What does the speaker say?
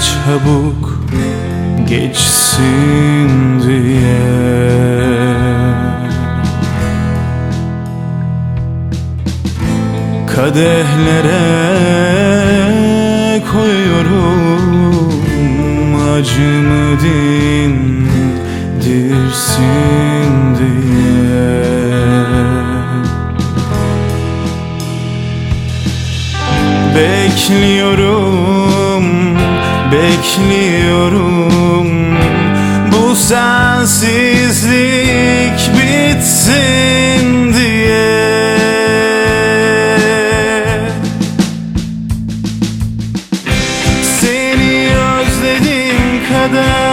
çabuk geçsin diye. Kadehlere koyuyorum acımı dindirsin diye. Bekliyorum, bekliyorum. Bu sensizlik bitsin diye. Seni özledim kadar.